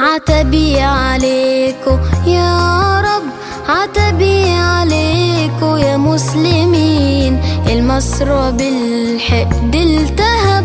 عتبي عليكو يا رب عتبي عليكو يا مسلمين. المصر بالحقد التهب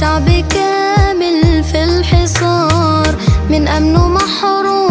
شعب كامل في الحصار من أمنه محروم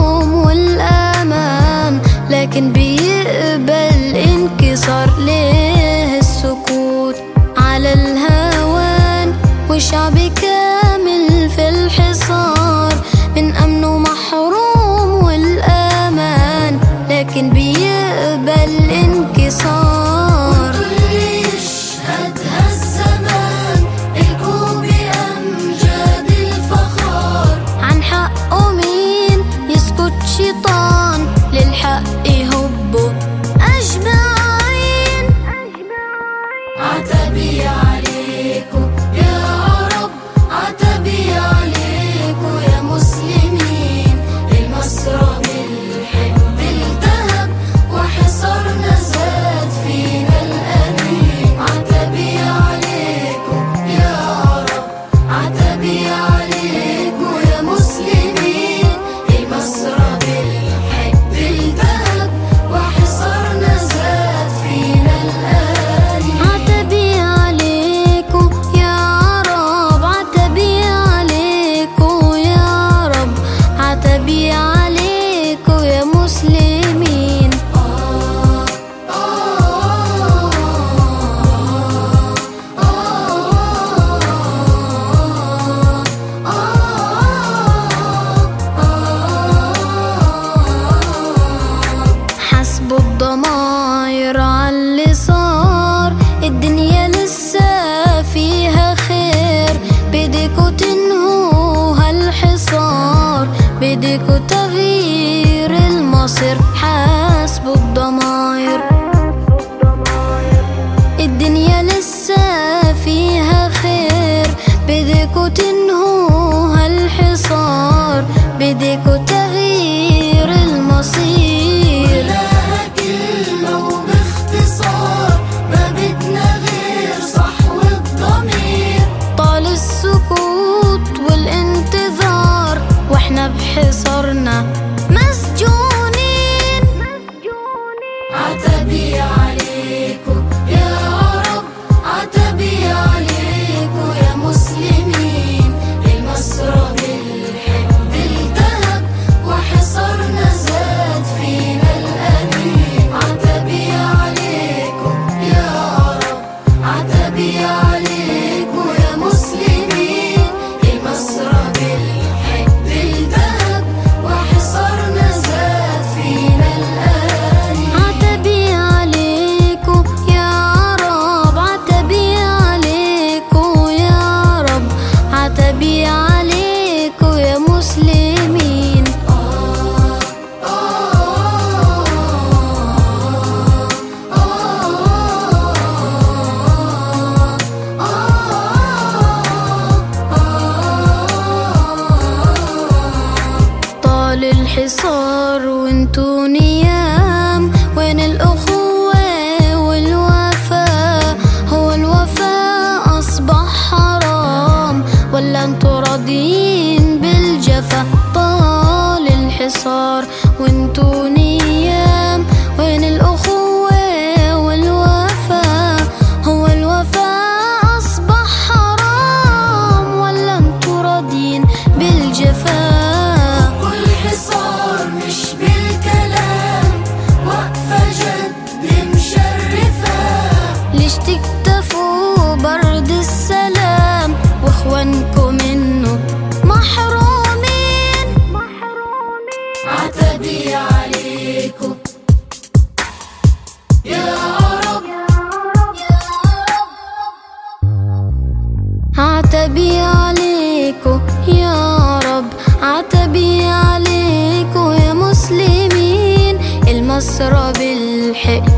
بإيديك تغيير المصير حاسب الضماير. الدنيا لسه فيها خير. بإيديكوا وتنهو هالحصار بإيديكوا وتغيير المصير. عتبي عليكو يا رب عتبي عليكو يا مسلمين. المسرى بالحق